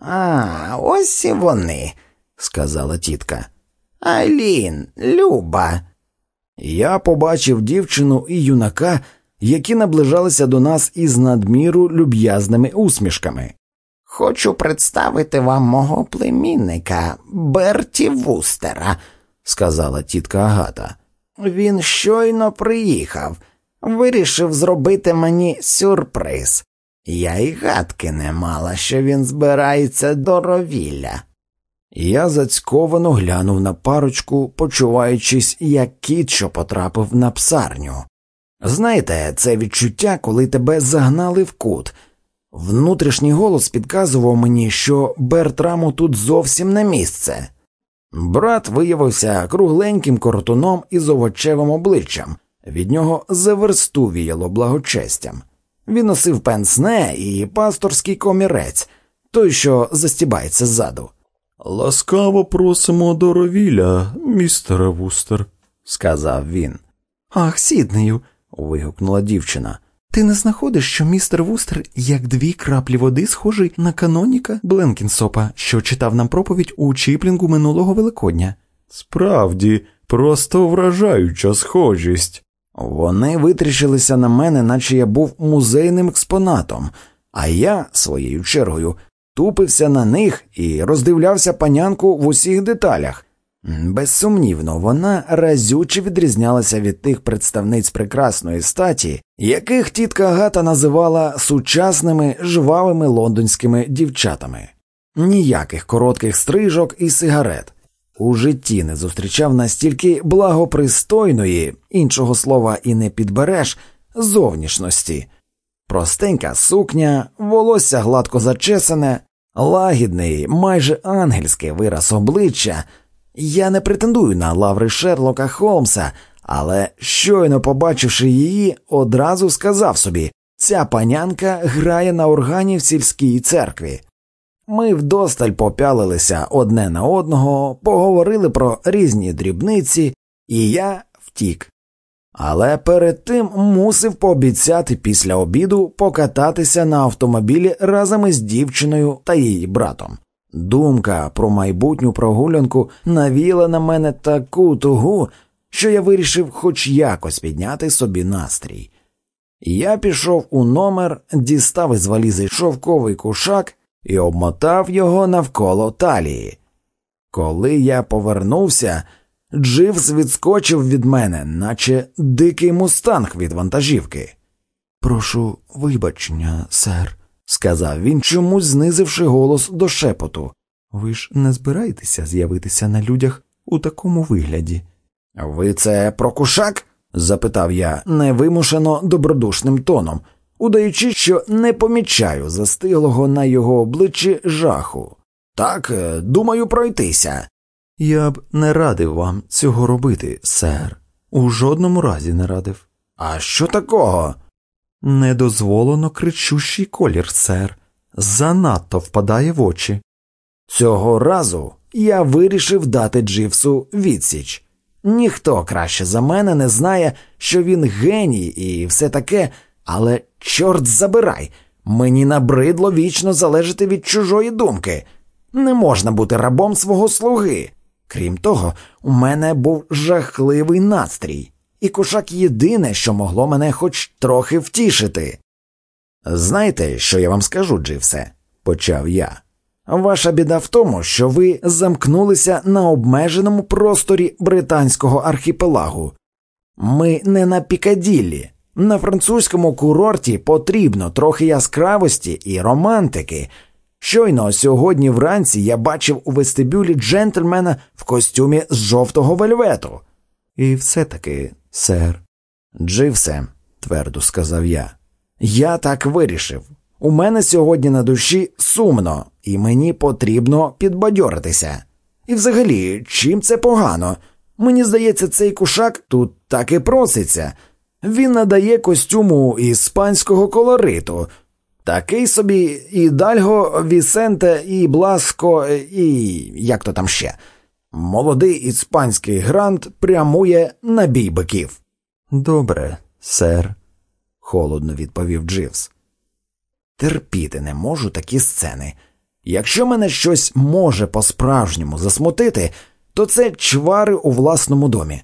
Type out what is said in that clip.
А, ось і вони, сказала тітка. Айлін, Люба. Я побачив дівчину і юнака, які наближалися до нас із надміру люб'язними усмішками. Хочу представити вам мого племінника Берті Вустера, сказала тітка Агата. Він щойно приїхав, вирішив зробити мені сюрприз. Я й гадки не мала, що він збирається до ровілля. Я зацьковано глянув на парочку, почуваючись, як кіт, що потрапив на псарню. Знаєте, це відчуття, коли тебе загнали в кут. Внутрішній голос підказував мені, що Бертраму тут зовсім не місце. Брат виявився кругленьким коротуном із овочевим обличчям, від нього за версту віяло благочестям. Він носив пенсне і пасторський комірець, той, що застібається ззаду. Ласкаво просимо до ровіля, містере Вустер, сказав він. Ах, сіднею. вигукнула дівчина. Ти не знаходиш, що містер Вустер, як дві краплі води, схожий на каноніка Бленкінсопа, що читав нам проповідь у Чіплінгу минулого Великодня? Справді, просто вражаюча схожість. Вони витріщилися на мене, наче я був музейним експонатом, а я, своєю чергою, тупився на них і роздивлявся панянку в усіх деталях. Безсумнівно, вона разюче відрізнялася від тих представниць прекрасної статі, яких тітка Агата називала сучасними жвавими лондонськими дівчатами. Ніяких коротких стрижок і сигарет. У житті не зустрічав настільки благопристойної, іншого слова і не підбереш, зовнішності. Простенька сукня, волосся гладко зачесане, лагідний, майже ангельський вираз обличчя. Я не претендую на лаври Шерлока Холмса, але щойно побачивши її, одразу сказав собі ця панянка грає на органі в сільській церкві. Ми вдосталь попялилися одне на одного, поговорили про різні дрібниці, і я втік. Але перед тим мусив пообіцяти після обіду покататися на автомобілі разом із дівчиною та її братом. Думка про майбутню прогулянку навіла на мене таку тугу, що я вирішив хоч якось підняти собі настрій. Я пішов у номер, дістав із валізи шовковий кушак і обмотав його навколо талії. Коли я повернувся, Дживс відскочив від мене, наче дикий мустанг від вантажівки. Прошу вибачення, сер, сказав він, чомусь знизивши голос до шепоту. Ви ж не збираєтеся з'явитися на людях у такому вигляді. Ви це про кушак? запитав я невимушено добродушним тоном, удаючи, що не помічаю застиглого на його обличчі жаху. Так, е, думаю, пройтися. Я б не радив вам цього робити, сер. У жодному разі не радив. А що такого? Недозволено кричущий колір, сер. Занадто впадає в очі. Цього разу я вирішив дати Дживсу відсіч. Ніхто краще за мене не знає, що він геній і все таке, але чорт забирай, мені набридло вічно залежати від чужої думки. Не можна бути рабом свого слуги. Крім того, у мене був жахливий настрій, і кошак єдине, що могло мене хоч трохи втішити. Знаєте, що я вам скажу, Дживсе? почав я. Ваша біда в тому, що ви замкнулися на обмеженому просторі британського архіпелагу. Ми не на Пікаділлі. На французькому курорті потрібно трохи яскравості і романтики. Щойно сьогодні вранці я бачив у вестибюлі джентльмена в костюмі з жовтого вельвету. І все таки, сер. Дживсе, твердо сказав я, я так вирішив. У мене сьогодні на душі сумно, і мені потрібно підбадьоритися. І взагалі, чим це погано? Мені здається, цей кушак тут так і проситься. Він надає костюму іспанського колориту. Такий собі і Дальго, Вісенте, і Бласко, і як то там ще. Молодий іспанський грант прямує на бій биків. Добре, сер, холодно відповів Дживс. Терпіти не можу такі сцени. Якщо мене щось може по-справжньому засмутити, то це чвари у власному домі.